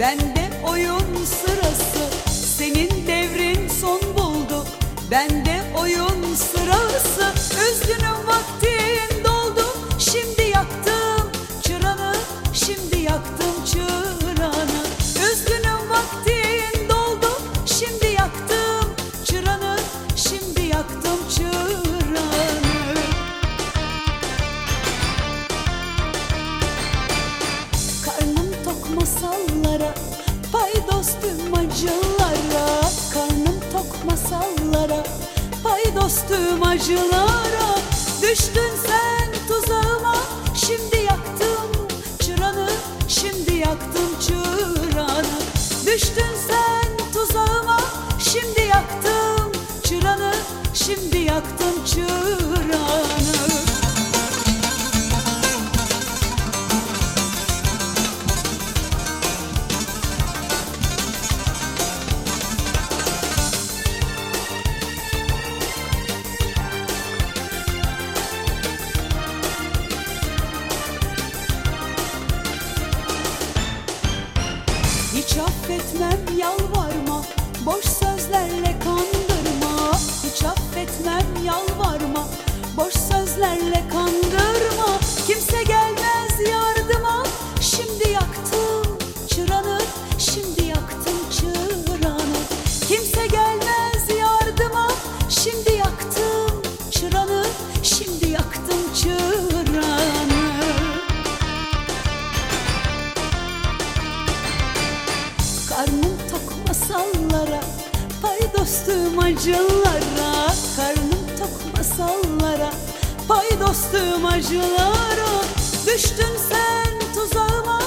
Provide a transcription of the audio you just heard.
Bende oyun sırası Senin devrin son buldu. Bende oyun sırası Üzgünüm Paydos tüm acılara. Düştün sen tuzağıma Şimdi Hiç affetmem yalvarma Boş sözlerle kandırma Karnım tok masallara Paydostum acılara. Karnım tok masallara Paydostum acılara. Düştün sen tuzağıma